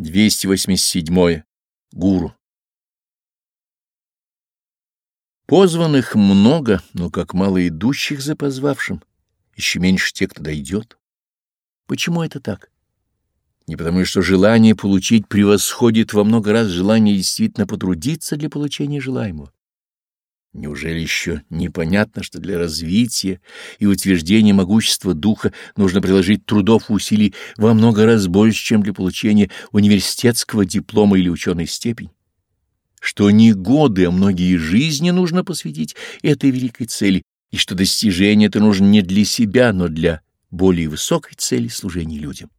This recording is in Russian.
287. Гуру. Позванных много, но как мало идущих за позвавшим, еще меньше тех, кто дойдет. Почему это так? Не потому, что желание получить превосходит во много раз желание действительно потрудиться для получения желаемого. Неужели еще непонятно, что для развития и утверждения могущества духа нужно приложить трудов и усилий во много раз больше, чем для получения университетского диплома или ученой степени? Что не годы, а многие жизни нужно посвятить этой великой цели, и что достижение это нужно не для себя, но для более высокой цели служения людям.